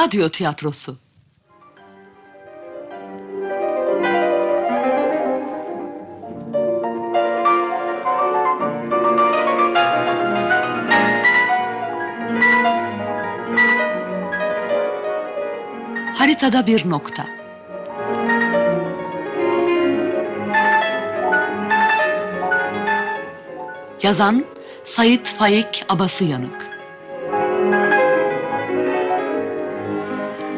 Radyo tiyatrosu. Haritada bir nokta. Yazan Sayit Faik Abası Yanık.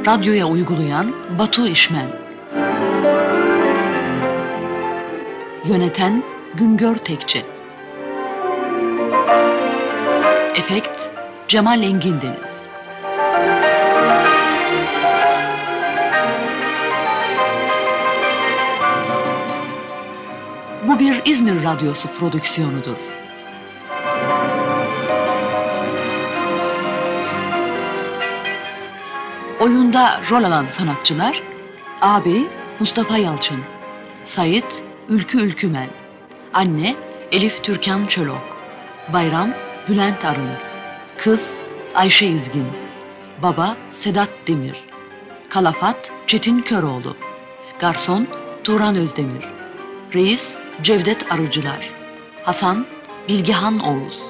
Radyoya uygulayan Batu İşmen. Yöneten Güngör Tekçe. Efekt Cemal Engin Deniz. Bu bir İzmir Radyosu prodüksiyonudur. Oyunda rol alan sanatçılar Abi Mustafa Yalçın Sayit Ülkü Ülkümen Anne Elif Türkan Çölok Bayram Bülent Arın Kız Ayşe İzgin Baba Sedat Demir Kalafat Çetin Köroğlu Garson Turan Özdemir Reis Cevdet Arıcılar Hasan Bilgehan Oğuz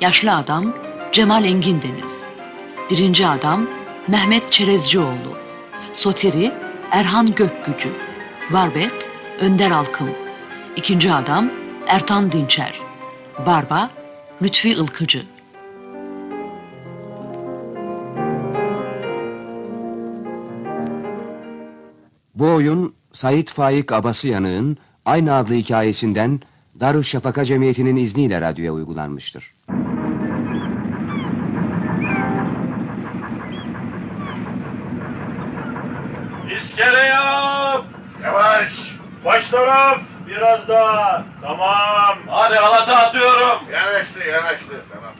Yaşlı Adam Cemal Engin Deniz Birinci Adam Mehmet Çerezcioğlu. Soteri Erhan Gökgücü. Barbet Önder Alkım. İkinci Adam Ertan Dinçer. Barba Lütfi Ilkıcı. Bu oyun Sait Faik Abası Yanık'ın aynı adlı hikayesinden Darüşşafaka Cemiyeti'nin izniyle radyoya uygulanmıştır. Baş taraf. Biraz daha. Tamam. Hadi halata atıyorum. Yanaştı, yanaştı. Tamam.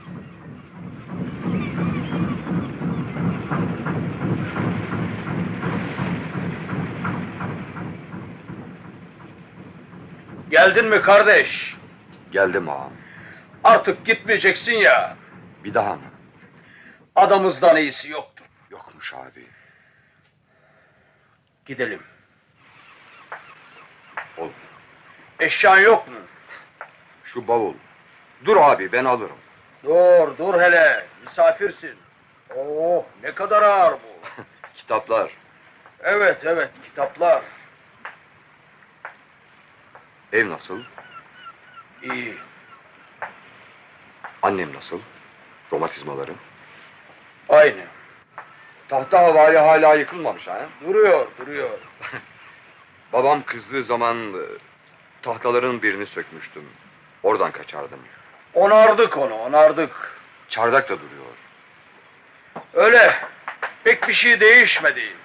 Geldin mi kardeş? Geldim ağam. Artık gitmeyeceksin ya. Bir daha mı? Adamızdan iyisi yoktur. Yokmuş abi. Gidelim. Olur. Eşyan yok mu? Şu bavul. Dur abi ben alırım. Dur, dur hele. Misafirsin. Oh, ne kadar ağır bu. Kitaplar. Evet, evet, kitaplar. Ev nasıl? İyi. Annem nasıl? Romatizmaları. Aynı. Tahta havali hala yıkılmamış ha? Duruyor, duruyor. Babam kızdığı zaman e, tahtaların birini sökmüştüm. Oradan kaçardım. Onardık onu, onardık. Çardak da duruyor. Öyle. Pek bir şey değişmedi.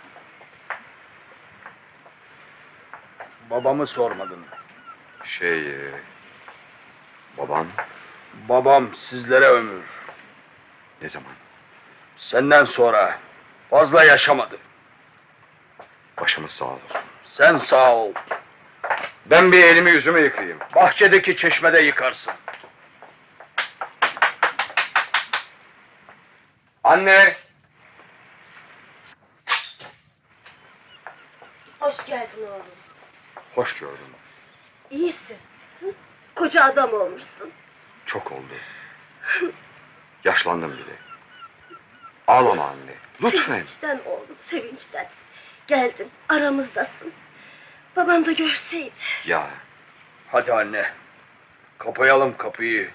Babamı sormadın. Şey... e, Babam Babam sizlere ömür. ne zaman? Senden sonra fazla yaşamadı. Başımız sağ olsun. Sen sağ ol. Ben bir elimi yüzümü yıkayayım. Bahçedeki çeşmede yıkarsın. Anne! Hoş geldin oğlum. Hoş gördüm. İyisin. Hı? Koca adam olmuşsun. Çok oldu. Yaşlandım bile. Ağlama anne. Lütfen. Sevinçten oğlum, sevinçten. Geldin, aramızdasın. Babam da görseydi. Ya Hadi anne. Kapayalım kapıyı.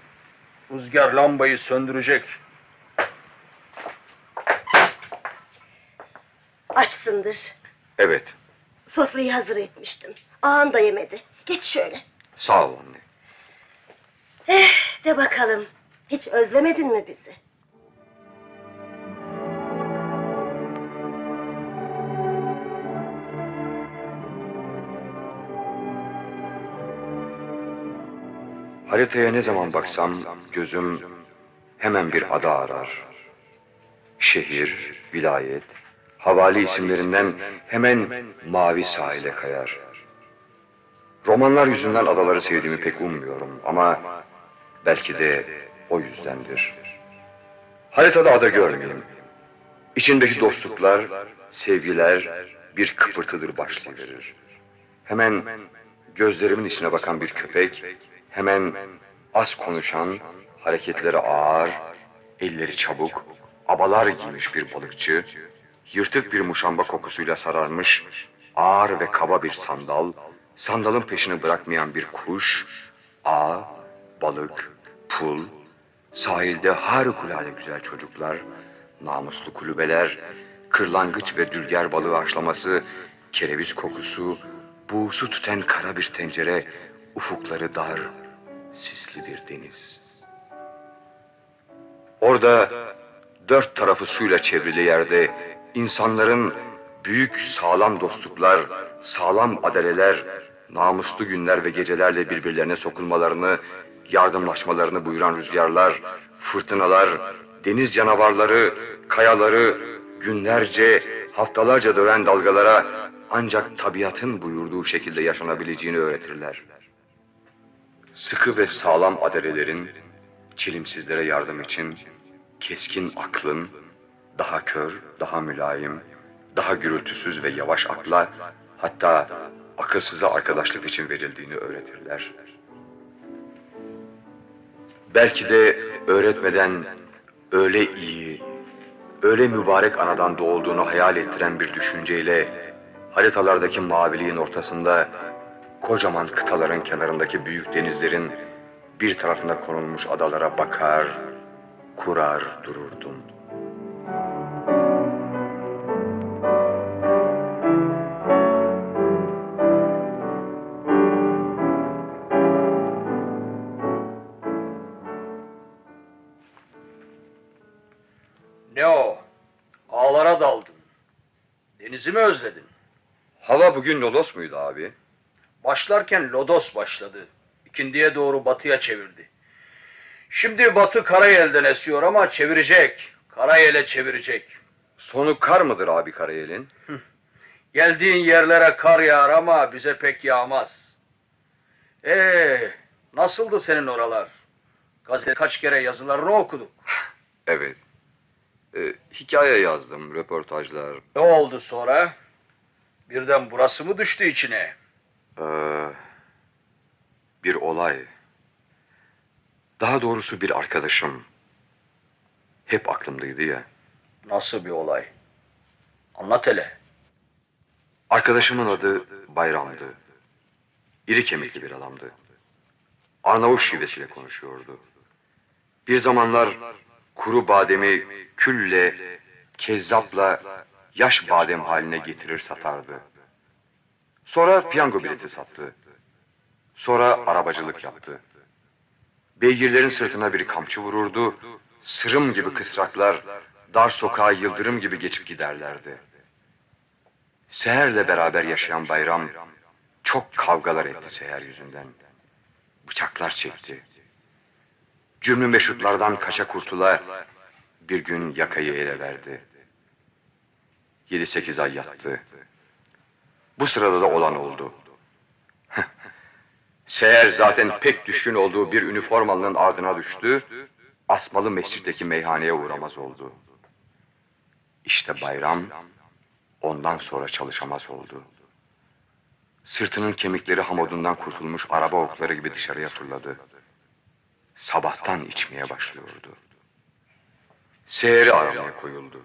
Rüzgar lambayı söndürecek. Açsındır. evet. Sofrayı hazır etmiştim. Ağan da yemedi. Geç şöyle. Sağ ol anne. Eh, de bakalım. Hiç özlemedin mi bizi? Haritaya ne zaman baksam gözüm hemen bir ada arar. Şehir, vilayet, havali isimlerinden hemen mavi sahile kayar. Romanlar yüzünden adaları sevdiğimi pek ummuyorum ama belki de o yüzdendir. Haritada ada görmeyeyim. İçindeki dostluklar, sevgiler bir kıpırtıdır başlayıverir. Hemen gözlerimin içine bakan bir köpek, hemen az konuşan, hareketleri ağır, elleri çabuk, abalar giymiş bir balıkçı, yırtık bir muşamba kokusuyla sararmış, ağır ve kaba bir sandal, sandalın peşini bırakmayan bir kuş, ağ, balık, pul, sahilde harikulade güzel çocuklar, namuslu kulübeler, kırlangıç ve dülger balığı haşlaması, kereviz kokusu, buğusu tüten kara bir tencere, ufukları dar, sisli bir deniz. Orada dört tarafı suyla çevrili yerde insanların büyük sağlam dostluklar, sağlam adaleler, namuslu günler ve gecelerle birbirlerine sokulmalarını, yardımlaşmalarını buyuran rüzgarlar, fırtınalar, deniz canavarları, kayaları, günlerce, haftalarca dönen dalgalara ancak tabiatın buyurduğu şekilde yaşanabileceğini öğretirler. Sıkı ve sağlam adelelerin çelimsizlere yardım için keskin aklın daha kör, daha mülayim, daha gürültüsüz ve yavaş akla hatta akılsıza arkadaşlık için verildiğini öğretirler. Belki de öğretmeden öyle iyi, öyle mübarek anadan doğulduğunu hayal ettiren bir düşünceyle haritalardaki maviliğin ortasında kocaman kıtaların kenarındaki büyük denizlerin bir tarafına konulmuş adalara bakar, kurar dururdun. Ne o? Ağlara daldın. Denizi mi özledin? Hava bugün lodos muydu abi? Başlarken lodos başladı. İkindiye doğru batıya çevirdi. Şimdi batı Karayel'den esiyor ama çevirecek. Karayel'e çevirecek. Sonu kar mıdır abi Karayel'in? Geldiğin yerlere kar yağar ama bize pek yağmaz. Ee, nasıldı senin oralar? Gazete kaç kere yazılarını okuduk. Evet. Ee, hikaye yazdım, röportajlar. Ne oldu sonra? Birden burası mı düştü içine? Ee, bir olay. Daha doğrusu bir arkadaşım. Hep aklımdaydı ya. Nasıl bir olay? Anlat hele. Arkadaşımın adı Bayram'dı. İri kemikli bir adamdı. Arnavut şivesiyle konuşuyordu. Bir zamanlar kuru bademi külle, kezzapla yaş badem haline getirir satardı. Sonra piyango bileti sattı. Sonra arabacılık yaptı. Beygirlerin sırtına bir kamçı vururdu. Sırım gibi kısraklar dar sokağa yıldırım gibi geçip giderlerdi. Seher'le beraber yaşayan Bayram çok kavgalar etti Seher yüzünden. Bıçaklar çekti. Cürmü meşrutlardan kaça kurtula bir gün yakayı ele verdi. Yedi sekiz ay yattı. Bu sırada da olan oldu. Seher zaten pek düşkün olduğu bir üniformalının ardına düştü. Asmalı mescitteki meyhaneye uğramaz oldu. İşte bayram ondan sonra çalışamaz oldu. Sırtının kemikleri hamodundan kurtulmuş araba okları gibi dışarıya fırladı. Sabahtan içmeye başlıyordu. Seher'i aramaya koyuldu.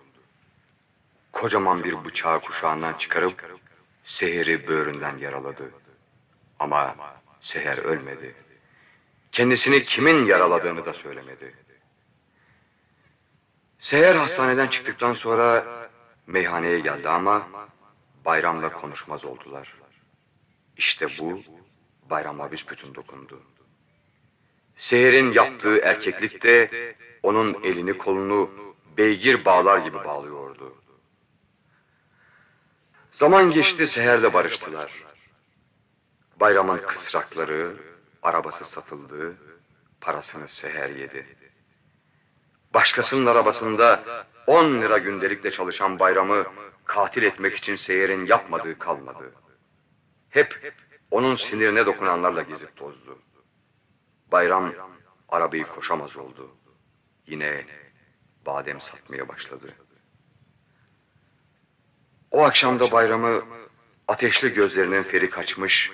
Kocaman bir bıçağı kuşağından çıkarıp Seher'i böğründen yaraladı. Ama Seher ölmedi. Kendisini kimin yaraladığını da söylemedi. Seher hastaneden çıktıktan sonra meyhaneye geldi ama bayramla konuşmaz oldular. İşte bu bayrama büsbütün dokundu. Seher'in yaptığı erkeklik de onun elini kolunu beygir bağlar gibi bağlıyordu. Zaman geçti Seher'le barıştılar. Bayramın kısrakları, arabası satıldı, parasını Seher yedi. Başkasının arabasında 10 lira gündelikle çalışan bayramı katil etmek için Seher'in yapmadığı kalmadı. Hep onun sinirine dokunanlarla gezip tozdu. Bayram arabayı koşamaz oldu. Yine badem satmaya başladı. O akşamda bayramı ateşli gözlerinin feri kaçmış,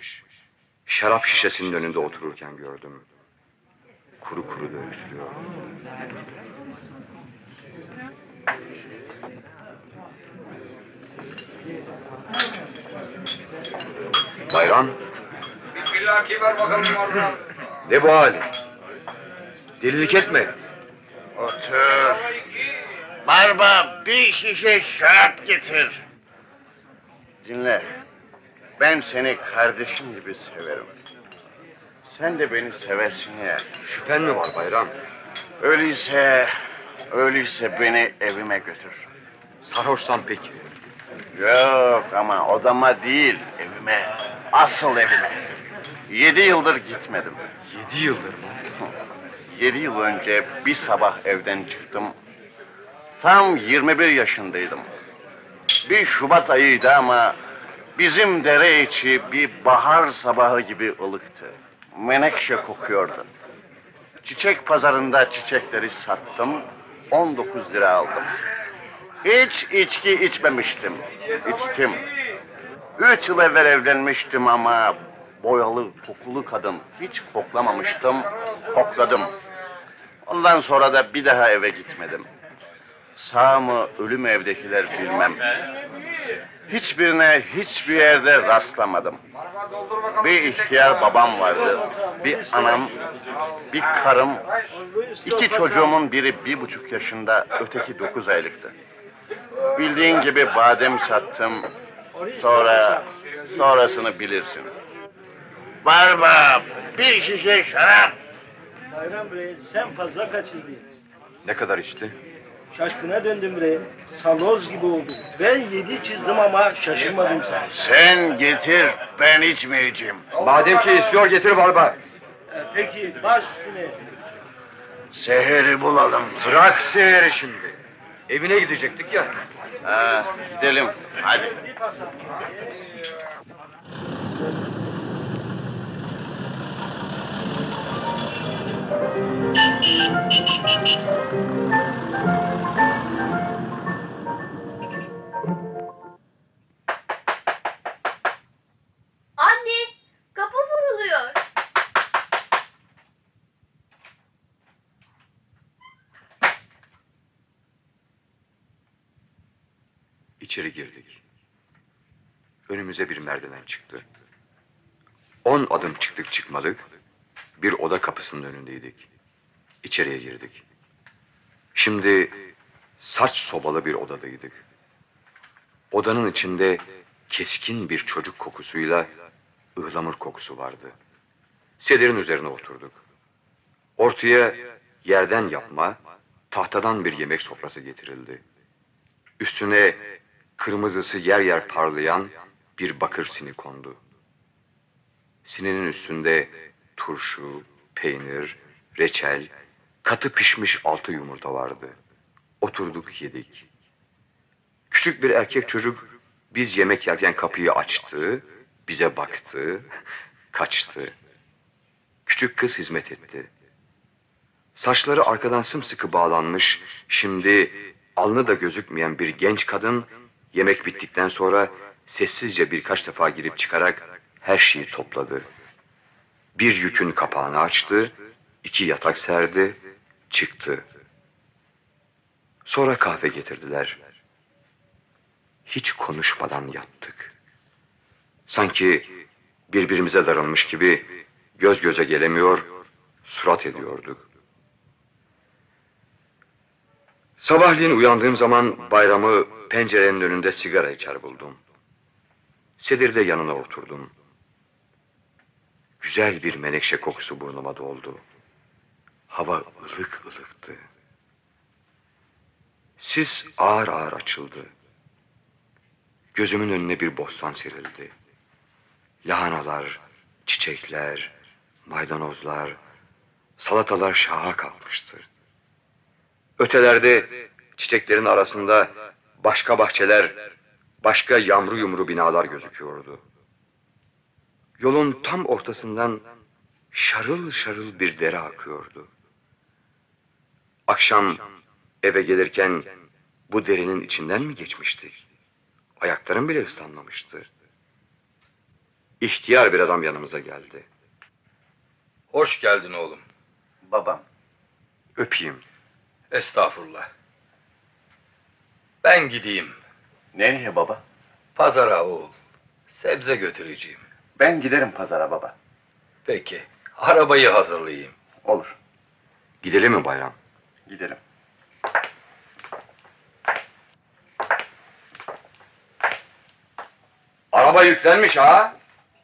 şarap şişesinin önünde otururken gördüm. Kuru kuru dövüştürüyor. Bayram, Bir plaki ver bakalım oradan. ne bu hali? Delilik etme. Otur. Barba bir şişe şarap getir. Dinle. Ben seni kardeşim gibi severim. Sen de beni seversin ya. Şüphen mi var Bayram? Öyleyse, öyleyse beni evime götür. Sarhoşsan peki. Yok ama odama değil, evime. Asıl evime. Yedi yıldır gitmedim. Yedi yıldır mı? Yedi yıl önce bir sabah evden çıktım. Tam 21 yaşındaydım. Bir Şubat ayıydı ama bizim dere içi bir bahar sabahı gibi ılıktı. Menekşe kokuyordu. Çiçek pazarında çiçekleri sattım. 19 lira aldım. Hiç içki içmemiştim. İçtim. Üç yıl evvel evlenmiştim ama boyalı, kokulu kadın hiç koklamamıştım. Kokladım. Ondan sonra da bir daha eve gitmedim. Sağ mı ölü mü evdekiler bilmem. Hiçbirine hiçbir yerde rastlamadım. Bir ihtiyar babam vardı. Bir anam, bir karım, iki çocuğumun biri bir buçuk yaşında, öteki dokuz aylıktı. Bildiğin gibi badem sattım. Sonra, sonrasını bilirsin. Barba, bir şişe şarap. Bayram Bey sen fazla kaçırdın. Ne kadar içti? Şaşkına döndüm bre. Saloz gibi oldum. Ben yedi çizdim ama şaşırmadım sen. Sen getir, ben içmeyeceğim. Madem ki istiyor getir barba. E, Peki baş üstüne. Seheri bulalım. Bırak seyiri şimdi. Evine gidecektik ya. Ha, gidelim, hadi. Önümüze bir merdiven çıktı. On adım çıktık çıkmadık. Bir oda kapısının önündeydik. İçeriye girdik. Şimdi saç sobalı bir odadaydık. Odanın içinde keskin bir çocuk kokusuyla ıhlamur kokusu vardı. Sedirin üzerine oturduk. Ortaya yerden yapma, tahtadan bir yemek sofrası getirildi. Üstüne kırmızısı yer yer parlayan bir bakır sini kondu. Sininin üstünde turşu, peynir, reçel, katı pişmiş altı yumurta vardı. Oturduk yedik. Küçük bir erkek çocuk biz yemek yerken kapıyı açtı, bize baktı, kaçtı. Küçük kız hizmet etti. Saçları arkadan sımsıkı bağlanmış, şimdi alnı da gözükmeyen bir genç kadın yemek bittikten sonra sessizce birkaç defa girip çıkarak her şeyi topladı. Bir yükün kapağını açtı, iki yatak serdi, çıktı. Sonra kahve getirdiler. Hiç konuşmadan yattık. Sanki birbirimize darılmış gibi göz göze gelemiyor, surat ediyorduk. Sabahleyin uyandığım zaman bayramı pencerenin önünde sigara içer buldum. Sedirde yanına oturdum. Güzel bir menekşe kokusu burnuma doldu. Hava ılık ılıktı. Sis ağır ağır açıldı. Gözümün önüne bir bostan serildi. Lahanalar, çiçekler, maydanozlar, salatalar şaha kalkmıştı. Ötelerde çiçeklerin arasında başka bahçeler, başka yamru yumru binalar gözüküyordu. Yolun tam ortasından şarıl şarıl bir dere akıyordu. Akşam eve gelirken bu derenin içinden mi geçmiştik? Ayaklarım bile ıslanmamıştı. İhtiyar bir adam yanımıza geldi. Hoş geldin oğlum. Babam. Öpeyim. Estağfurullah. Ben gideyim. Nereye baba? Pazara oğul. Sebze götüreceğim. Ben giderim pazara baba. Peki. Arabayı hazırlayayım. Olur. Gidelim mi bayram? Gidelim. Araba yüklenmiş ha.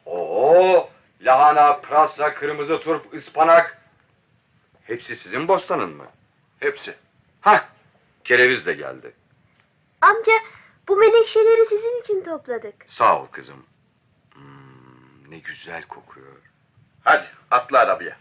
Oo, lahana, pırasa, kırmızı turp, ıspanak. Hepsi sizin bostanın mı? Hepsi. Hah, kereviz de geldi. Amca bu menekşeleri sizin için topladık. Sağ ol kızım. Hmm, ne güzel kokuyor. Hadi atla arabaya.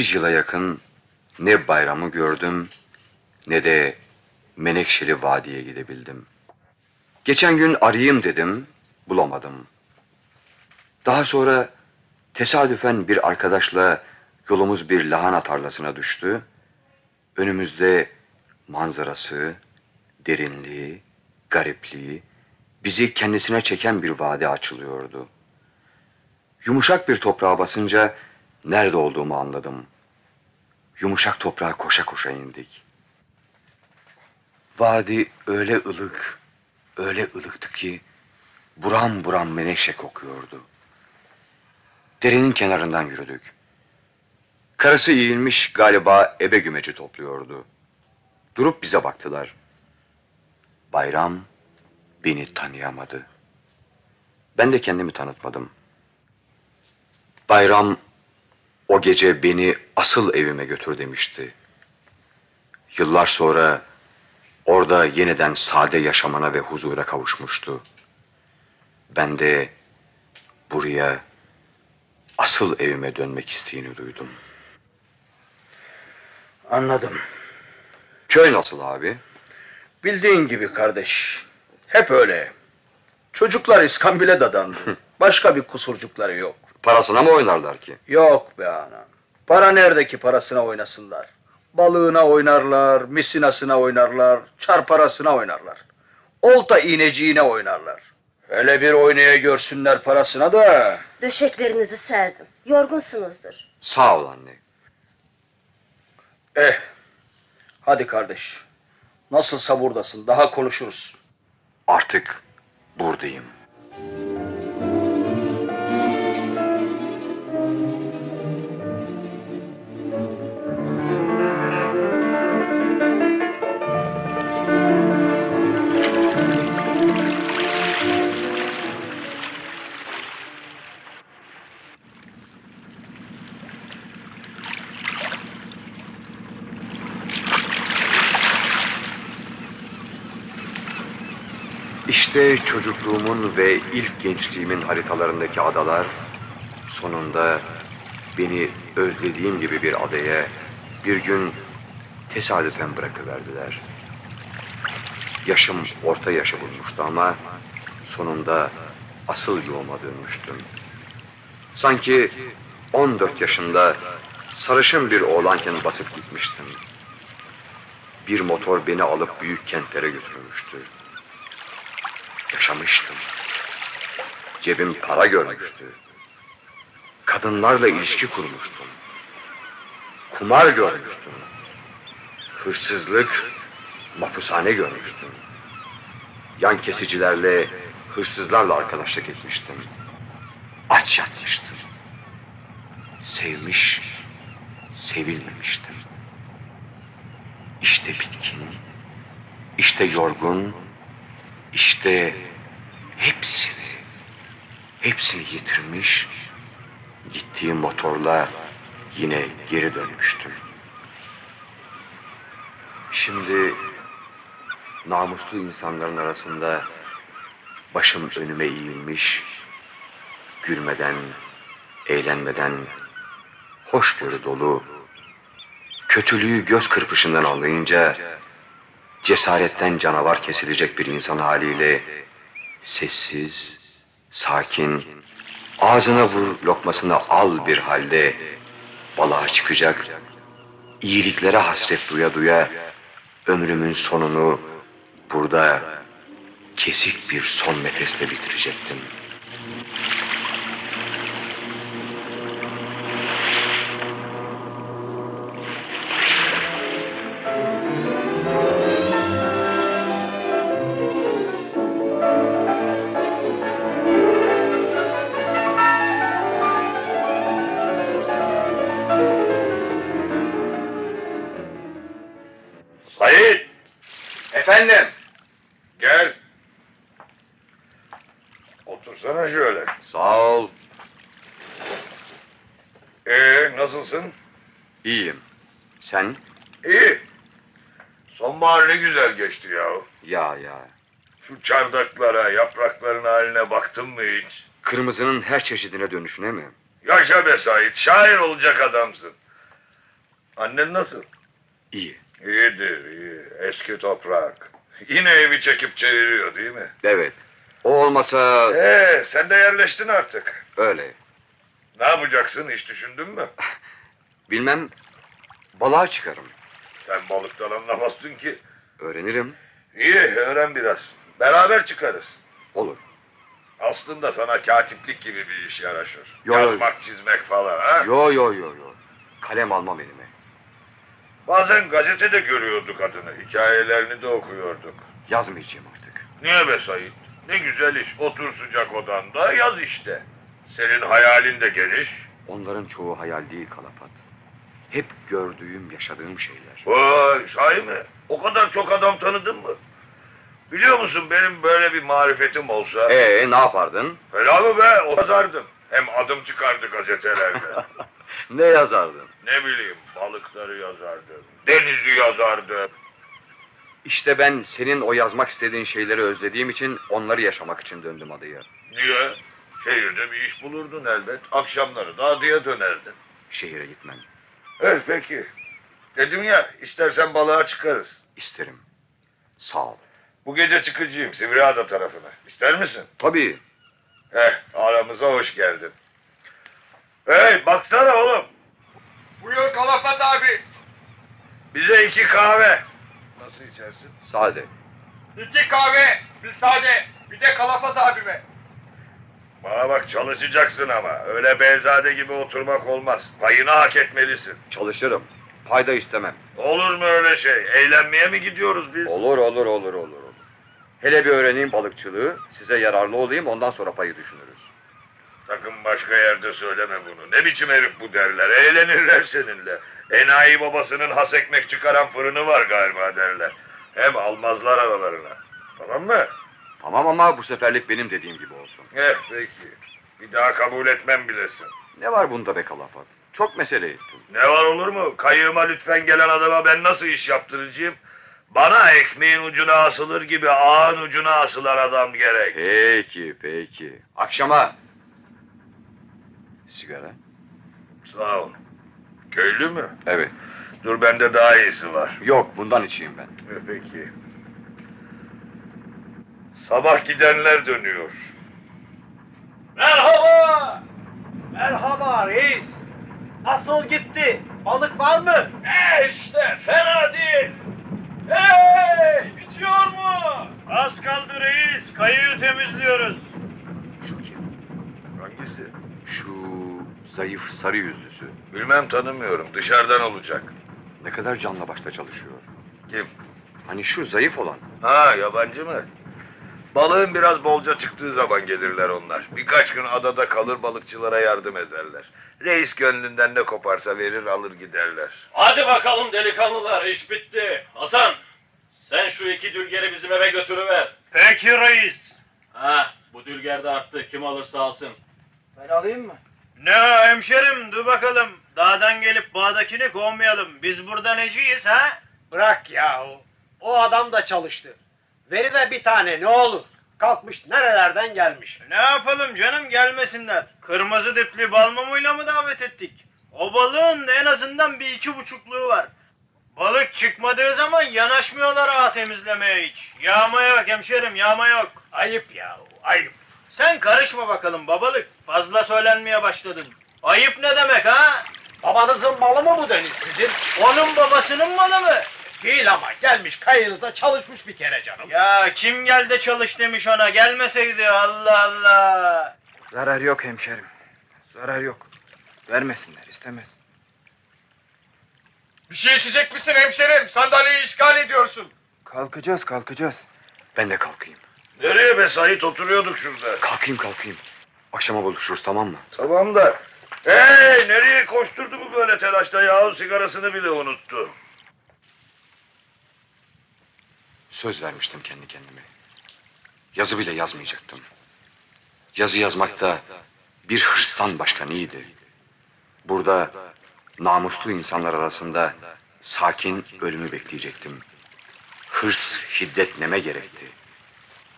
Bir yıla yakın ne bayramı gördüm ne de Menekşeli Vadi'ye gidebildim. Geçen gün arayayım dedim, bulamadım. Daha sonra tesadüfen bir arkadaşla yolumuz bir lahana tarlasına düştü. Önümüzde manzarası, derinliği, garipliği, bizi kendisine çeken bir vadi açılıyordu. Yumuşak bir toprağa basınca nerede olduğumu anladım. Yumuşak toprağa koşa koşa indik. Vadi öyle ılık, öyle ılıktı ki buram buram menekşe kokuyordu. Derenin kenarından yürüdük. Karısı eğilmiş galiba ebe gümeci topluyordu. Durup bize baktılar. Bayram beni tanıyamadı. Ben de kendimi tanıtmadım. Bayram o gece beni asıl evime götür demişti. Yıllar sonra orada yeniden sade yaşamana ve huzura kavuşmuştu. Ben de buraya asıl evime dönmek isteğini duydum. Anladım. Köy nasıl abi? Bildiğin gibi kardeş. Hep öyle. Çocuklar iskambile dadandı. Başka bir kusurcukları yok. Parasına mı oynarlar ki? Yok be anam. Para neredeki parasına oynasınlar. Balığına oynarlar, misinasına oynarlar, çarparasına oynarlar. Olta iğneciğine oynarlar. Hele bir oynaya görsünler parasına da. Döşeklerinizi serdim. Yorgunsunuzdur. Sağ ol anne. Eh, hadi kardeş. Nasılsa buradasın, daha konuşuruz. Artık buradayım. İşte çocukluğumun ve ilk gençliğimin haritalarındaki adalar sonunda beni özlediğim gibi bir adaya bir gün tesadüfen bırakıverdiler. Yaşım orta yaşı bulmuştu ama sonunda asıl yoluma dönmüştüm. Sanki 14 yaşında sarışın bir oğlanken basıp gitmiştim. Bir motor beni alıp büyük kentlere götürmüştü. Yaşamıştım. Cebim para görmüştü. Kadınlarla ilişki kurmuştum. Kumar görmüştüm. Hırsızlık, mapushane görmüştüm. Yan kesicilerle, hırsızlarla arkadaşlık etmiştim. Aç yatmıştım. Sevmiş, sevilmemiştim. İşte bitkin, işte yorgun, işte hepsini, hepsini yitirmiş, gittiğim motorla yine geri dönmüştüm. Şimdi namuslu insanların arasında başım önüme eğilmiş, gülmeden, eğlenmeden, hoşgörü dolu, kötülüğü göz kırpışından anlayınca cesaretten canavar kesilecek bir insan haliyle sessiz, sakin, ağzına vur lokmasını al bir halde balığa çıkacak, iyiliklere hasret duya duya ömrümün sonunu burada kesik bir son nefesle bitirecektim. Efendim? gel. Otursana şöyle. Sağ ol, Ee nasılsın? iyiyim. Sen? İyi. Sonbahar ne güzel geçti ya. Ya ya. Şu çardaklara, yaprakların haline baktın mı hiç? Kırmızının her çeşidine dönüşüne mi? Yaşa be Sait, şair olacak adamsın. Annen nasıl? İyi. İyidir, iyi. Eski toprak. Yine evi çekip çeviriyor değil mi? Evet. O olmasa Ee, sen de yerleştin artık. öyle. Ne yapacaksın, hiç düşündün mü? Bilmem balığa çıkarım. Sen balıktan anlamazsın ki. Öğrenirim. İyi, öğren biraz. Beraber çıkarız. Olur. Aslında sana katiplik gibi bir iş yaraşır. Yo, yo. Yazmak, çizmek falan ha? Yo yo yo yo. Kalem almam elime. Bazen gazetede görüyorduk adını. Hikayelerini de okuyorduk. Yazmayacağım artık. Niye be Sayit? Ne güzel iş. Otur sıcak odanda yaz işte. Senin hayalin de geniş. Onların çoğu hayal değil Kalafat. Hep gördüğüm, yaşadığım şeyler. Vay sahi mi? O kadar çok adam tanıdın mı? Biliyor musun benim böyle bir marifetim olsa... Ee ne yapardın? Fena mı be? O yazardım. Hem adım çıkardı gazetelerde. Ne yazardın? ne bileyim balıkları yazardım. Denizi yazardım. İşte ben senin o yazmak istediğin şeyleri özlediğim için onları yaşamak için döndüm adaya. Niye? Şehirde bir iş bulurdun elbet. Akşamları da adaya dönerdin. Şehire gitmem. Eh peki. Dedim ya istersen balığa çıkarız. İsterim. Sağ ol. Bu gece çıkacağım Sivriada tarafına. İster misin? Tabii. Eh aramıza hoş geldin. Hey baksana oğlum. Buyur Kalafat abi. Bize iki kahve. Nasıl içersin? Sade. İki kahve, bir sade, bir de Kalafat abime. Bana bak çalışacaksın ama. Öyle beyzade gibi oturmak olmaz. Payını hak etmelisin. Çalışırım. Payda istemem. Olur mu öyle şey? Eğlenmeye mi gidiyoruz biz? Olur olur olur olur. olur. Hele bir öğreneyim balıkçılığı. Size yararlı olayım ondan sonra payı düşünürüz. Sakın başka yerde söyleme bunu. Ne biçim herif bu derler. Eğlenirler seninle. Enayi babasının has ekmek çıkaran fırını var galiba derler. Hem almazlar aralarına. Tamam mı? Tamam ama bu seferlik benim dediğim gibi olsun. Eh peki. Bir daha kabul etmem bilesin. Ne var bunda be Kalafat? Çok mesele ettin. Ne var olur mu? Kayığıma lütfen gelen adama ben nasıl iş yaptıracağım? Bana ekmeğin ucuna asılır gibi ağın ucuna asılan adam gerek. Peki peki. Akşama. Sigara? Sağ ol. Köylü mü? Evet. Dur bende daha iyisi var. Yok bundan içeyim ben. E, Peki. Sabah gidenler dönüyor. Merhaba. Merhaba reis. Nasıl gitti? Balık var mı? E işte fena değil. Hey, bitiyor mu? Az kaldı reis. Kayığı temizliyoruz. Şu kim? Hangisi? Şu zayıf sarı yüzlüsü. Bilmem tanımıyorum. Dışarıdan olacak. Ne kadar canla başta çalışıyor. Kim? Hani şu zayıf olan. Ha yabancı mı? Balığın biraz bolca çıktığı zaman gelirler onlar. Birkaç gün adada kalır balıkçılara yardım ederler. Reis gönlünden ne koparsa verir alır giderler. Hadi bakalım delikanlılar iş bitti. Hasan sen şu iki dülgeri bizim eve götürüver. Peki reis. Ha bu dülger de arttı kim alırsa alsın. Ben alayım mı? Ne hemşerim dur bakalım. Dağdan gelip bağdakini kovmayalım. Biz burada neciyiz ha? Bırak yahu. O adam da çalıştı. Veri de bir tane ne olur. Kalkmış nerelerden gelmiş. Ne yapalım canım gelmesinler. Kırmızı dipli balmumuyla mı davet ettik? O balığın en azından bir iki buçukluğu var. Balık çıkmadığı zaman yanaşmıyorlar ağa temizlemeye hiç. Yağma yok hemşerim yağma yok. Ayıp yahu ayıp. Sen karışma bakalım babalık. Fazla söylenmeye başladın. Ayıp ne demek ha? Babanızın malı mı bu deniz sizin? Onun babasının malı mı? Değil ama gelmiş kayınıza çalışmış bir kere canım. Ya kim geldi çalış demiş ona gelmeseydi Allah Allah. Zarar yok hemşerim. Zarar yok. Vermesinler istemez. Bir şey içecek misin hemşerim? Sandalyeyi işgal ediyorsun. Kalkacağız kalkacağız. Ben de kalkayım. Nereye be Sait oturuyorduk şurada. Kalkayım kalkayım. Akşama buluşuruz tamam mı? Tamam da. Hey nereye koşturdu bu böyle telaşta yahu sigarasını bile unuttu. Söz vermiştim kendi kendime. Yazı bile yazmayacaktım. Yazı yazmakta bir hırstan başka neydi? Burada namuslu insanlar arasında sakin ölümü bekleyecektim. Hırs, şiddet neme gerekti.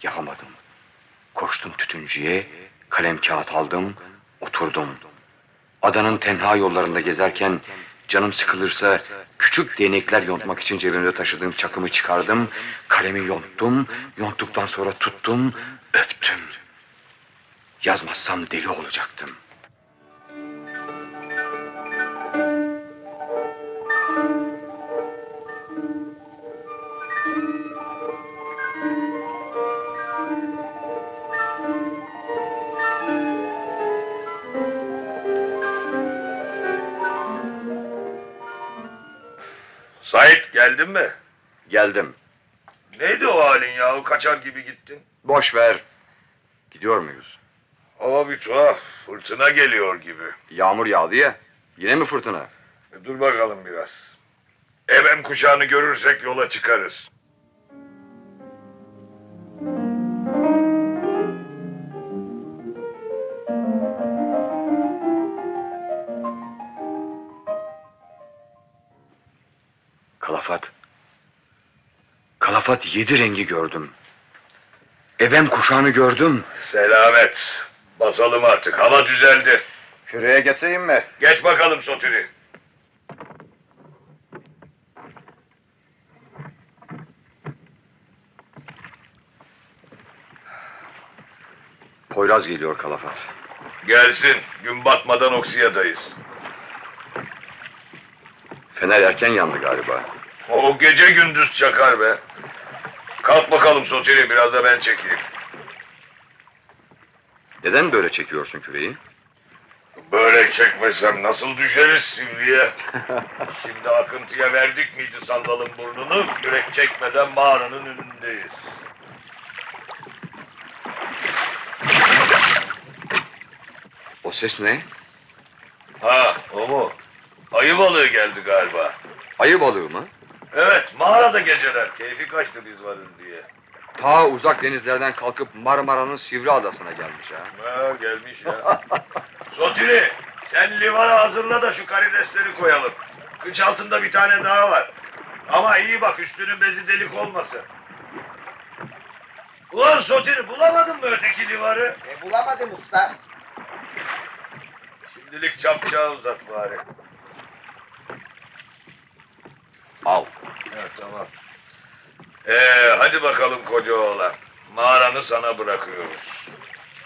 Yapamadım. Koştum tütüncüye, kalem kağıt aldım, oturdum. Adanın tenha yollarında gezerken canım sıkılırsa küçük değnekler yontmak için cebimde taşıdığım çakımı çıkardım. Kalemi yonttum, yonttuktan sonra tuttum, öptüm. Yazmazsam deli olacaktım. Geldin mi? Geldim. Neydi o halin yahu kaçar gibi gittin? Boş ver. Gidiyor muyuz? Hava bir tuhaf. Fırtına geliyor gibi. Yağmur yağdı ya. Yine mi fırtına? E, Dur bakalım biraz. Ebem kuşağını görürsek yola çıkarız. Kalafat. Kalafat yedi rengi gördüm. Ebem kuşağını gördüm. Selamet. Basalım artık. Hava düzeldi. Şuraya geçeyim mi? Geç bakalım Sotiri. Poyraz geliyor Kalafat. Gelsin. Gün batmadan Oksiya'dayız. Fener erken yandı galiba. O gece gündüz çakar be. Kalk bakalım Sotiri. Biraz da ben çekeyim. Neden böyle çekiyorsun küreği? Böyle çekmesem nasıl düşeriz Sivri'ye? Şimdi akıntıya verdik miydi sandalın burnunu? Yürek çekmeden mağaranın önündeyiz. O ses ne? Ha o mu? Ayı balığı geldi galiba. Ayı balığı mı? Evet mağarada geceler. Keyfi kaçtı biz varız diye. Ta uzak denizlerden kalkıp Marmara'nın Sivri Adası'na gelmiş ha. Ha gelmiş ya. Sotiri sen livana hazırla da şu karidesleri koyalım. Kıç altında bir tane daha var. Ama iyi bak üstünün bezi delik olmasın. Ulan Sotiri bulamadın mı öteki livarı? E, bulamadım usta. Şimdilik çapçağı uzat bari. Al. Evet tamam. Ee, hadi bakalım koca oğlan. Mağaranı sana bırakıyoruz.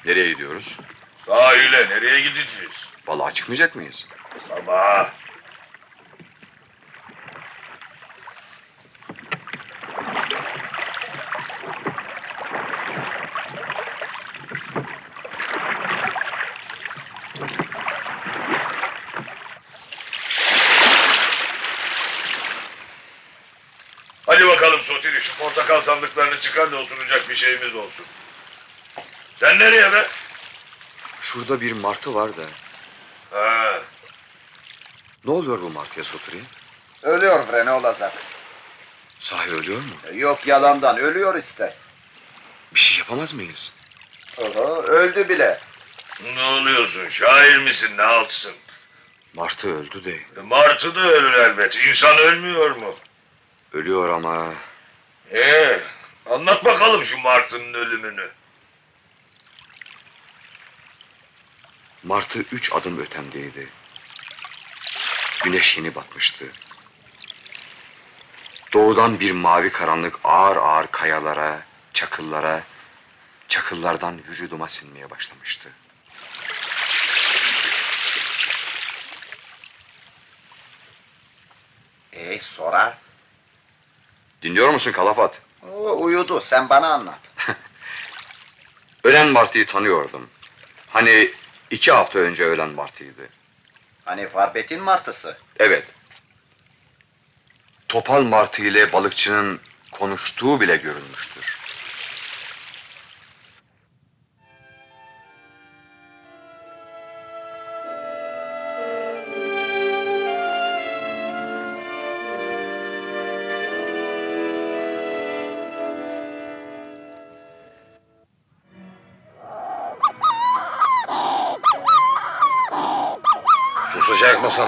Nereye gidiyoruz? Sahile nereye gideceğiz? Balığa çıkmayacak mıyız? Sabah. Hadi bakalım Sotiri şu portakal sandıklarını çıkar da oturacak bir şeyimiz olsun. Sen nereye be? Şurada bir martı var da. Ha, Ne oluyor bu martıya Soturi? Ölüyor bre ne olacak? Sahi ölüyor mu? Yok yalandan ölüyor işte. Bir şey yapamaz mıyız? Oho, öldü bile. ne oluyorsun? Şair misin? Ne altsın? Martı öldü de. E, Martı da ölür elbet. İnsan ölmüyor mu? Ölüyor ama Ee, anlat bakalım şu Martı'nın ölümünü. Martı üç adım ötemdeydi. Güneş yeni batmıştı. Doğudan bir mavi karanlık ağır ağır kayalara, çakıllara, çakıllardan vücuduma sinmeye başlamıştı. E sonra? Dinliyor musun Kalafat? O uyudu sen bana anlat. Ölen Martı'yı tanıyordum. Hani iki hafta önce ölen Martı'ydı. Hani Farbet'in martısı. Evet. Topal Martı ile balıkçının konuştuğu bile görülmüştür.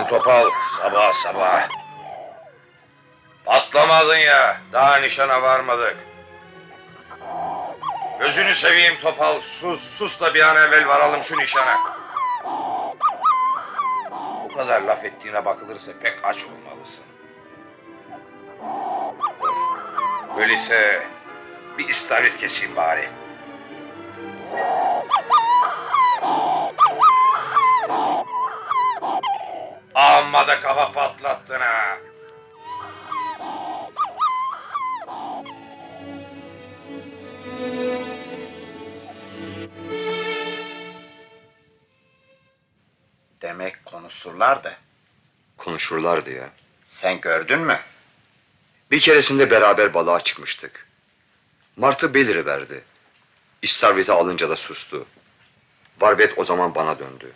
Topal sabah sabah? Patlamadın ya. Daha nişana varmadık. Gözünü seveyim Topal. Sus, sus da bir an evvel varalım şu nişana. Bu kadar laf ettiğine bakılırsa pek aç olmalısın. Öyleyse bir istavrit keseyim bari. Amma da kafa patlattın ha. Demek konuşurlardı. Konuşurlardı ya. Sen gördün mü? Bir keresinde beraber balığa çıkmıştık. Martı beliri verdi. İstavrit'i alınca da sustu. Varbet o zaman bana döndü.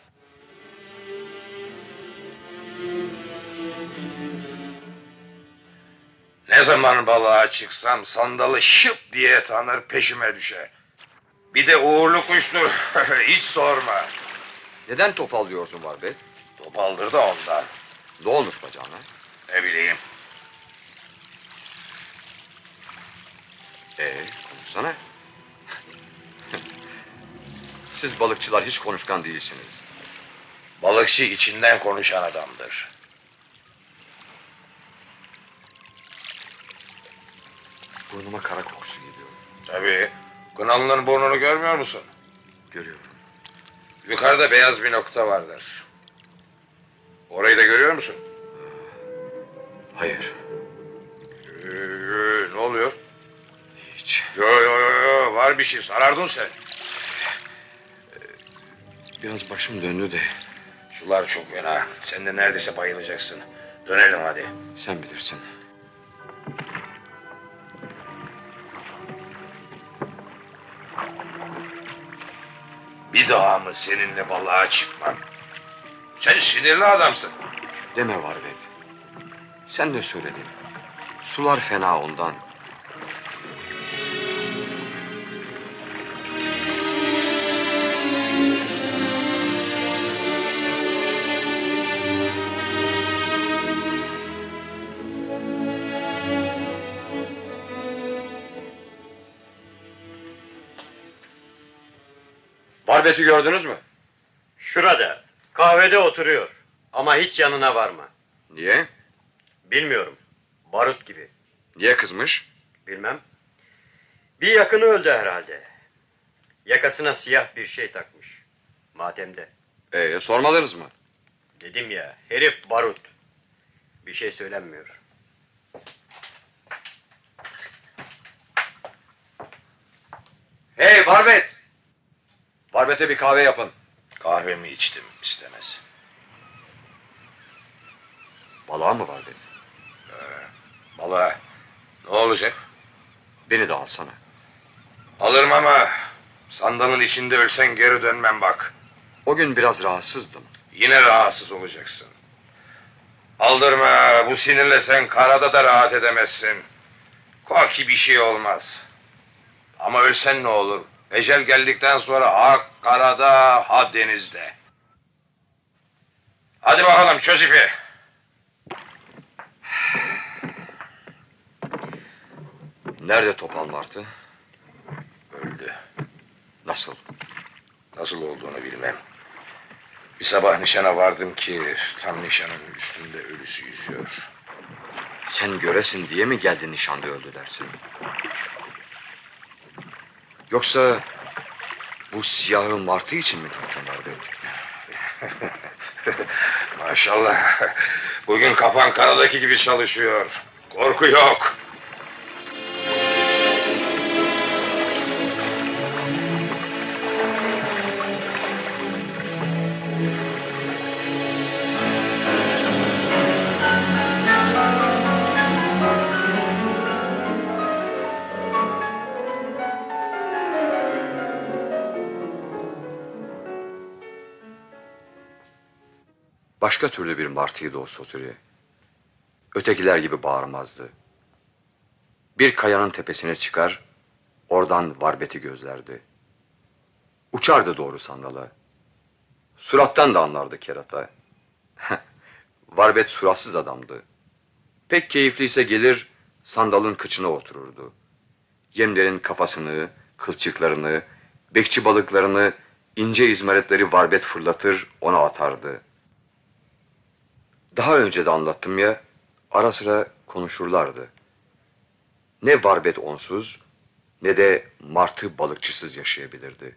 Ne zaman balığa çıksam sandalı şıp diye tanır peşime düşer. Bir de uğurlu kuştur. Hiç sorma. Neden topal diyorsun Varbet? Topaldır da ondan. Ne olmuş bacağına? Ne bileyim. Ee, konuşsana. Siz balıkçılar hiç konuşkan değilsiniz. Balıkçı içinden konuşan adamdır. Burnuma kara kokusu geliyor. Tabii. Kınalı'nın burnunu görmüyor musun? Görüyorum. Yukarıda beyaz bir nokta vardır. Orayı da görüyor musun? Hayır. Ee, ne oluyor? Hiç. Yo yo yo yo var bir şey sarardın sen. Biraz başım döndü de. Sular çok fena. Sen de neredeyse bayılacaksın. Dönelim hadi. Sen bilirsin. Seninle balığa çıkmam? Sen sinirli adamsın. Deme Varbet. Sen de söyledin. Sular fena ondan. Barbet'i gördünüz mü? Şurada. Kahvede oturuyor. Ama hiç yanına varma. Niye? Bilmiyorum. Barut gibi. Niye kızmış? Bilmem. Bir yakını öldü herhalde. Yakasına siyah bir şey takmış. Matemde. Ee, sormadınız mı? Dedim ya herif barut. Bir şey söylenmiyor. Hey Varbet! Varbet'e bir kahve yapın. Kahvemi içtim istemez. Balığa mı Varbet? Balığa ne olacak? Beni de alsana. Alırım ama sandalın içinde ölsen geri dönmem bak. O gün biraz rahatsızdım. Yine rahatsız olacaksın. Aldırma bu sinirle sen karada da rahat edemezsin. Korki bir şey olmaz. Ama ölsen ne olur? Ecel geldikten sonra ha karada ha denizde. Hadi bakalım çöz ipi. Nerede Topal Martı? Öldü. Nasıl? Nasıl olduğunu bilmem. Bir sabah nişana vardım ki tam nişanın üstünde ölüsü yüzüyor. Sen göresin diye mi geldi nişanda öldü dersin? Yoksa bu siyahı martı için mi taktın Barbet? Maşallah. Bugün kafan kanadaki gibi çalışıyor. Korku yok. Başka türlü bir martıydı o Sotiri. Ötekiler gibi bağırmazdı. Bir kayanın tepesine çıkar, oradan varbeti gözlerdi. Uçardı doğru sandala. Surattan da anlardı kerata. Varbet suratsız adamdı. Pek keyifliyse gelir sandalın kıçına otururdu. Yemlerin kafasını, kılçıklarını, bekçi balıklarını, ince izmaritleri varbet fırlatır ona atardı. Daha önce de anlattım ya, ara sıra konuşurlardı. Ne varbet onsuz, ne de martı balıkçısız yaşayabilirdi.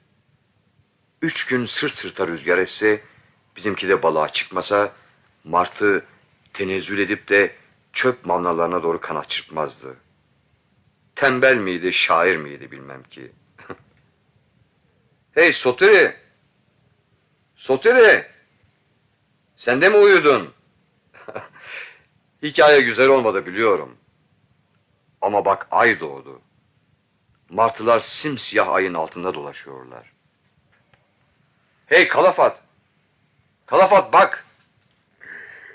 Üç gün sırt sırta rüzgar etse, bizimki de balığa çıkmasa, martı tenezzül edip de çöp mavnalarına doğru kanat çırpmazdı. Tembel miydi, şair miydi bilmem ki. hey Sotiri! Sotiri! Sen de mi uyudun? Hikaye güzel olmadı biliyorum. Ama bak ay doğdu. Martılar simsiyah ayın altında dolaşıyorlar. Hey Kalafat! Kalafat bak!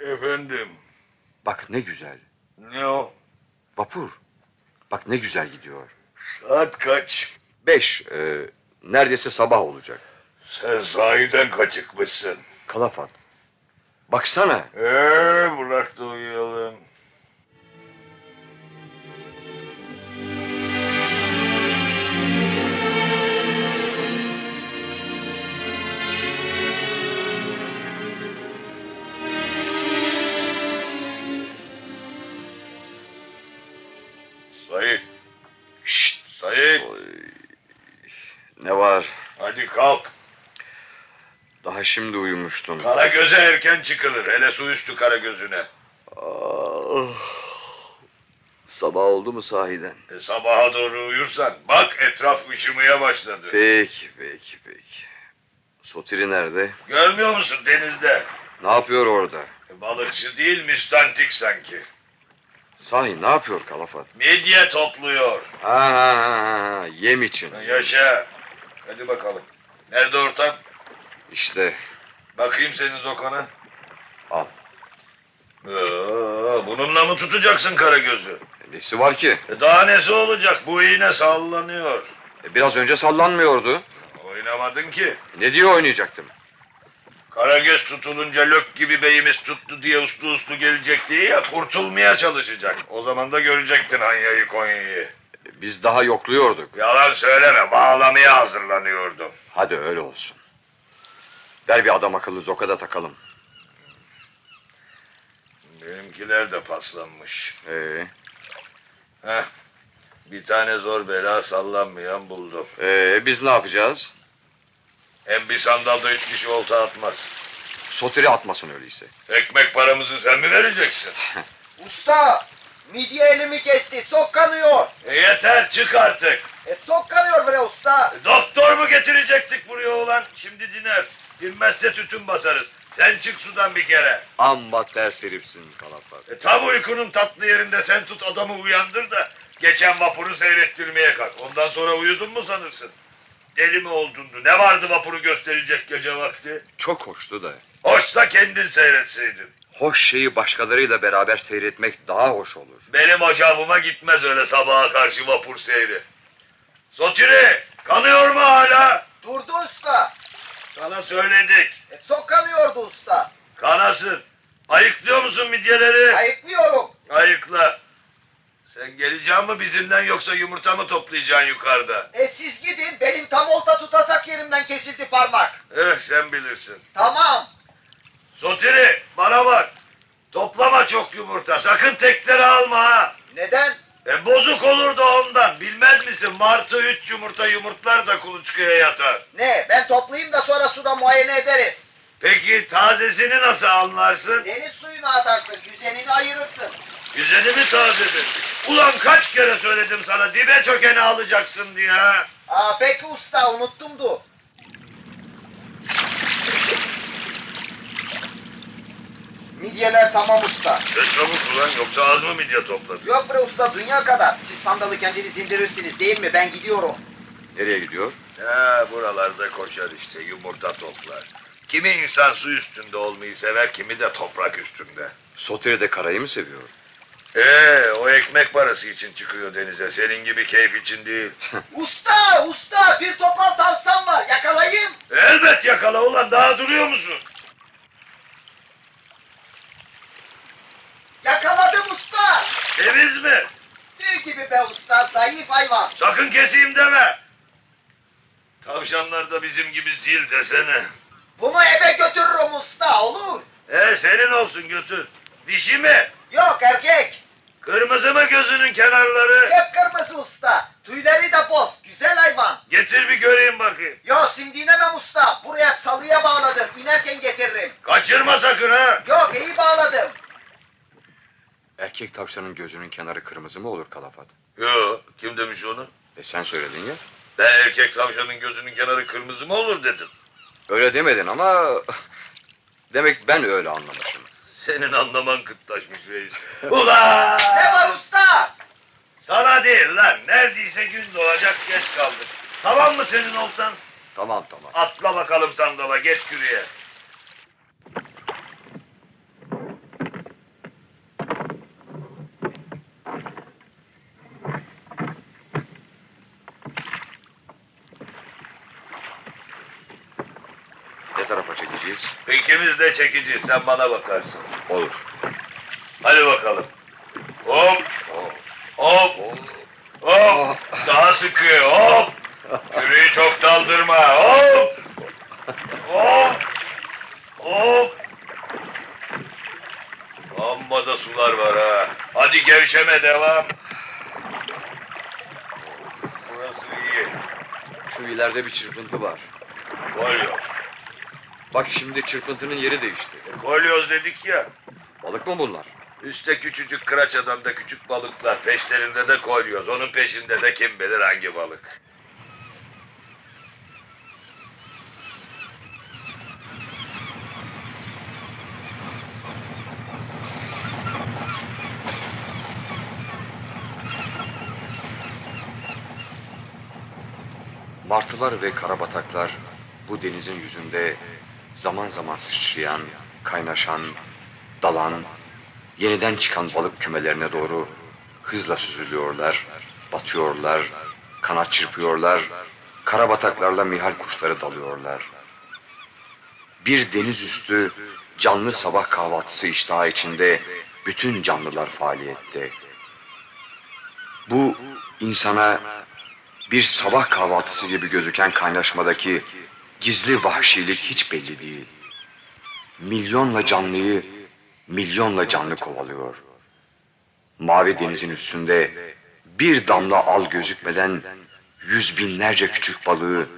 Efendim. Bak ne güzel. Ne o? Vapur. Bak ne güzel gidiyor. Saat kaç? Beş. e, neredeyse sabah olacak. Sen sahiden kaçıkmışsın. Kalafat. Baksana. Ee, bırak da uyuyalım. Şimdi uyumuştum. Kara göze erken çıkılır. Hele su üstü kara gözüne. Ah, sabah oldu mu sahiden? E, sabaha doğru uyursan bak etraf ışımaya başladı. Peki, peki, peki. Sotiri nerede? Görmüyor musun denizde? Ne yapıyor orada? E, balıkçı değil müstantik sanki. Sahi ne yapıyor Kalafat? Midye topluyor. Ha, ha, ha, ha, yem için. Yaşa. Hadi bakalım. Nerede ortam? İşte. Bakayım senin zokana. Al. Aa, bununla mı tutacaksın kara gözü? Nesi var ki? E, daha nesi olacak? Bu iğne sallanıyor. E, biraz önce sallanmıyordu. Oynamadın ki. Ne diye oynayacaktım? Karagöz tutulunca lök gibi beyimiz tuttu diye uslu uslu gelecek diye ya kurtulmaya çalışacak. O zaman da görecektin Hanya'yı Konya'yı. E, biz daha yokluyorduk. Yalan söyleme bağlamaya hazırlanıyordum. Hadi öyle olsun. Ver bir adam akıllı zokada takalım. Benimkiler de paslanmış. Ee, Heh, bir tane zor bela sallanmayan buldum. ee, biz ne yapacağız? Hem bir sandalda üç kişi olta atmaz. Sotiri atmasın öyleyse. Ekmek paramızı sen mi vereceksin? Usta, midye elimi kesti, çok kanıyor. E yeter çık artık. E, çok kanıyor bre usta. E, doktor mu getirecektik buraya olan? Şimdi diner. Dinmezse tütün basarız. Sen çık sudan bir kere. Amma ters herifsin Kalafat. E, tam uykunun tatlı yerinde sen tut adamı uyandır da geçen vapuru seyrettirmeye kalk. Ondan sonra uyudun mu sanırsın? Deli mi oldundu? Ne vardı vapuru gösterecek gece vakti? Çok hoştu da. Hoşsa kendin seyretseydin. Hoş şeyi başkalarıyla beraber seyretmek daha hoş olur. Benim acabıma gitmez öyle sabaha karşı vapur seyri. Sotiri kanıyor mu hala? Durdu usta. Sana söyledik. E, çok kanıyordu usta. Kanasın. Ayıklıyor musun midyeleri? Ayıklıyorum. Ayıkla. Sen geleceğin mi bizimden yoksa yumurta mı toplayacaksın yukarıda? E siz gidin benim tam olta tutacak yerimden kesildi parmak. Eh sen bilirsin. Tamam. Sotiri bana bak. Toplama çok yumurta. Sakın tekleri alma ha. Neden? E bozuk olur da ondan. Bilmez misin? Martı üç yumurta yumurtlar da kuluçkaya yatar. Ne ben toplayayım da sonra suda muayene ederiz. Peki tazesini nasıl anlarsın? Deniz suyuna atarsın güzelini ayırırsın. Güzeli mi tazedir? Ulan kaç kere söyledim sana dibe çökeni alacaksın diye ha? Aa peki usta unuttumdu. Midyeler tamam usta. Ne çabuk ulan yoksa az mı midye topladın? Yok bre usta dünya kadar. Siz sandalı kendiniz indirirsiniz değil mi? Ben gidiyorum. Nereye gidiyor? Ha buralarda koşar işte yumurta toplar. Kimi insan su üstünde olmayı sever kimi de toprak üstünde. Sotiri de karayı mı seviyor? Ee, o ekmek parası için çıkıyor denize. Senin gibi keyif için değil. Usta usta bir topal tavsam var yakalayayım. Elbet yakala ulan daha duruyor musun? Yakaladım usta. Seviz mi? Tüy gibi be usta zayıf hayvan. Sakın keseyim deme. Tavşanlar da bizim gibi zil desene. Bunu eve götürürüm usta olur. Ee, senin olsun götür. Dişi mi? Yok erkek. Kırmızı mı gözünün kenarları? Hep kırmızı usta. Tüyleri de boz. Güzel hayvan. Getir bir göreyim bakayım. Yo sindinemem usta. Buraya çalıya bağladım. İnerken getiririm. Kaçırma sakın ha. Yok iyi bağladım. Erkek tavşanın gözünün kenarı kırmızı mı olur kalafat? Yo, kim demiş onu? E sen söyledin ya. Ben erkek tavşanın gözünün kenarı kırmızı mı olur dedim. Öyle demedin ama... Demek ben öyle anlamışım. Senin anlaman kıtlaşmış reis. Ulan! Ne var usta? Sana değil lan. Neredeyse gün doğacak geç kaldık. Tamam mı senin oltan? Tamam tamam. Atla bakalım sandala geç kürüye. Ne çekeceğiz? İkimiz de çekeceğiz. Sen bana bakarsın. Olur. Hadi bakalım. Hop. Hop. Hop. Daha sıkı. Hop. Kürüyü çok daldırma. Hop. Hop. Hop. Amma da sular var ha. Hadi gevşeme devam. Burası iyi. Şu ileride bir çırpıntı var. Kolyoz. Bak şimdi çırpıntının yeri değişti. Kolyoz dedik ya. Balık mı bunlar? Üste küçücük kıraç adamda küçük balıklar. Peşlerinde de kolyoz. Onun peşinde de kim bilir hangi balık. Martılar ve karabataklar bu denizin yüzünde zaman zaman sıçrayan, kaynaşan, dalan, yeniden çıkan balık kümelerine doğru hızla süzülüyorlar, batıyorlar, kanat çırpıyorlar, karabataklarla mihal kuşları dalıyorlar. Bir deniz üstü canlı sabah kahvaltısı iştahı içinde bütün canlılar faaliyette. Bu insana bir sabah kahvaltısı gibi gözüken kaynaşmadaki gizli vahşilik hiç belli değil. Milyonla canlıyı milyonla canlı kovalıyor. Mavi denizin üstünde bir damla al gözükmeden yüz binlerce küçük balığı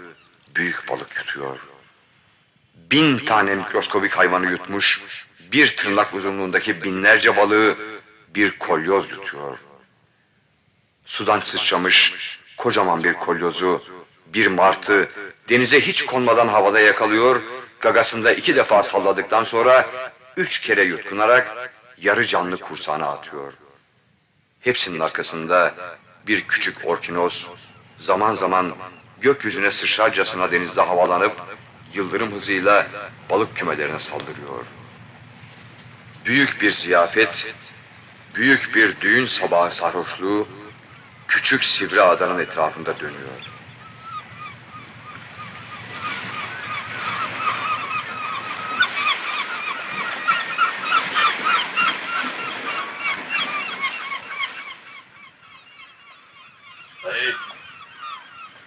büyük balık yutuyor. Bin tane mikroskobik hayvanı yutmuş, bir tırnak uzunluğundaki binlerce balığı bir kolyoz yutuyor. Sudan sıçramış kocaman bir kolyozu, bir martı denize hiç konmadan havada yakalıyor, gagasında iki defa salladıktan sonra üç kere yutkunarak yarı canlı kursağına atıyor. Hepsinin arkasında bir küçük orkinos zaman zaman gökyüzüne sıçrarcasına denizde havalanıp yıldırım hızıyla balık kümelerine saldırıyor. Büyük bir ziyafet, büyük bir düğün sabahı sarhoşluğu küçük sivri adanın etrafında dönüyor.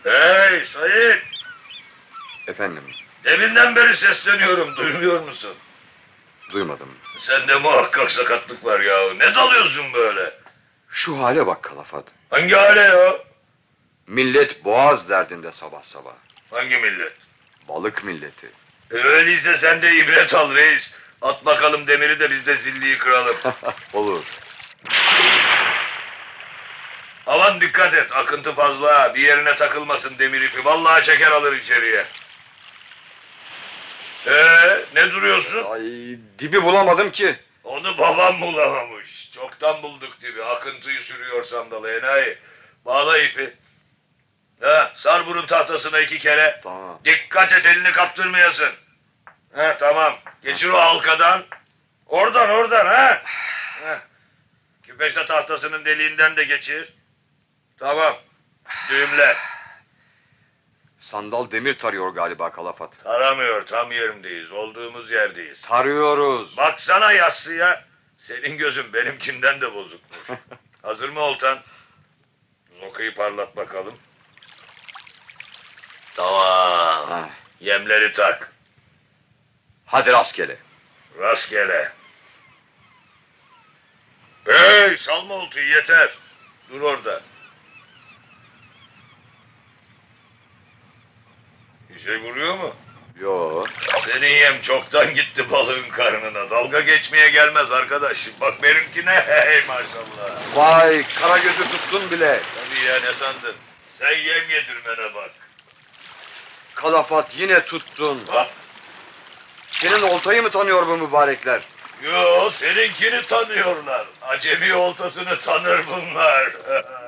Hey Sayit! Efendim, Deminden beri sesleniyorum. Duymuyor musun? duymadım. Sende muhakkak sakatlık var ya. Ne dalıyorsun böyle? Şu hale bak Kalafat. Hangi hale ya? Millet boğaz derdinde sabah sabah. Hangi millet? Balık milleti. E, öyleyse sen de ibret al reis. At bakalım demiri de biz de zilliyi kıralım. Olur. Aman dikkat et. Akıntı fazla. Bir yerine takılmasın demir ipi. Vallahi çeker alır içeriye. Ee, ne duruyorsun? Ay dibi bulamadım ki. Onu babam bulamamış. Çoktan bulduk dibi. Akıntıyı sürüyor sandalı enayi. Bağla ipi. Ha, sar bunun tahtasına iki kere. Tamam. Dikkat et elini kaptırmayasın. Ha, tamam. Geçir o halkadan. Oradan oradan ha. ha. Küpeşte tahtasının deliğinden de geçir. Tamam. Düğümle. Sandal demir tarıyor galiba Kalafat. Taramıyor. Tam yerimdeyiz. Olduğumuz yerdeyiz. Tarıyoruz. Baksana yassıya. Senin gözün benimkinden de bozukmuş. Hazır mı oltan? Zokayı parlat bakalım. Tamam. Ha. Yemleri tak. Hadi rastgele. Rastgele. Hey salma oltuyu yeter. Dur orada. Bir şey vuruyor mu? Yo. Senin yem çoktan gitti balığın karnına. Dalga geçmeye gelmez arkadaş. Bak benimkine hey maşallah. Vay kara gözü tuttun bile. Tabii ya ne sandın? Sen yem yedirmene bak. Kalafat yine tuttun. Senin oltayı mı tanıyor bu mübarekler? Yo seninkini tanıyorlar. Acemi oltasını tanır bunlar.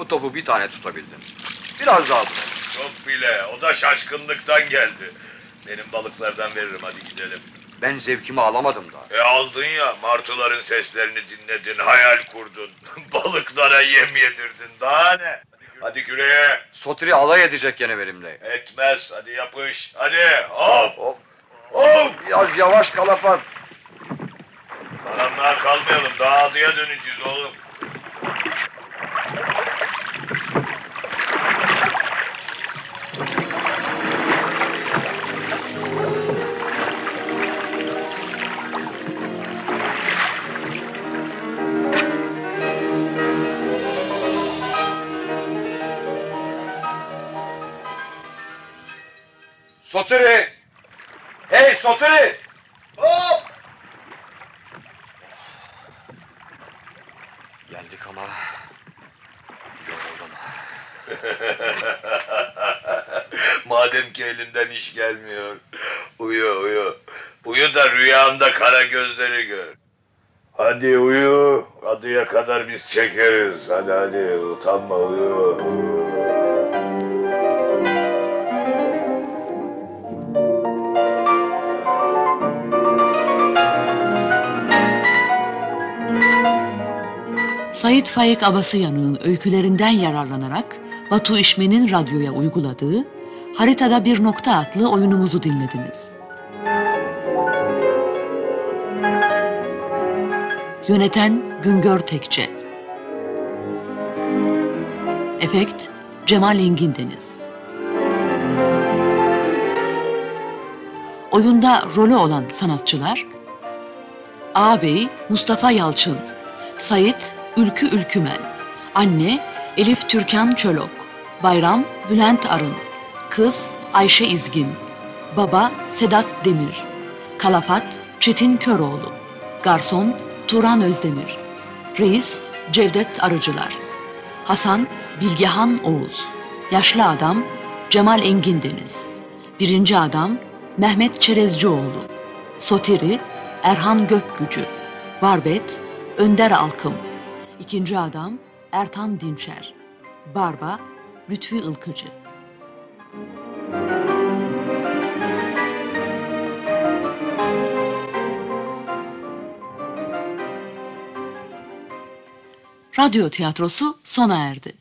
Topu topu bir tane tutabildim. Biraz daha bırak. Çok bile. O da şaşkınlıktan geldi. Benim balıklardan veririm hadi gidelim. Ben zevkimi alamadım daha. E aldın ya martıların seslerini dinledin, hayal kurdun. Balıklara yem yedirdin. Daha ne? Hadi küreye. Sotiri alay edecek gene benimle. Etmez. Hadi yapış. Hadi. Hop. Hop. Hop. Biraz yavaş Kalafat. Karanlığa kalmayalım. Daha adıya döneceğiz oğlum. Sotiri! Hey Sotiri! Hop! Geldik ama yoruldum. Madem ki elinden iş gelmiyor. Uyu uyu. Uyu da rüyanda kara gözleri gör. Hadi uyu. Adıya kadar biz çekeriz. Hadi hadi utanma uyu. Sait Faik Abasıyan'ın öykülerinden yararlanarak Batu İşmen'in radyoya uyguladığı Haritada Bir Nokta adlı oyunumuzu dinlediniz. Yöneten Güngör Tekçe Efekt Cemal Engin Deniz Oyunda rolü olan sanatçılar Ağabey Mustafa Yalçın Sayit Ülkü Ülkümen. Anne Elif Türkan Çölok. Bayram Bülent Arın. Kız Ayşe İzgin. Baba Sedat Demir. Kalafat Çetin Köroğlu. Garson Turan Özdemir. Reis Cevdet Arıcılar. Hasan Bilgehan Oğuz. Yaşlı Adam Cemal Engin Deniz. Birinci Adam Mehmet Çerezcioğlu. Sotiri Erhan Gökgücü. Barbet Önder Alkım İkinci Adam Ertan Dinçer Barba Lütfi Ilkıcı Radyo tiyatrosu sona erdi.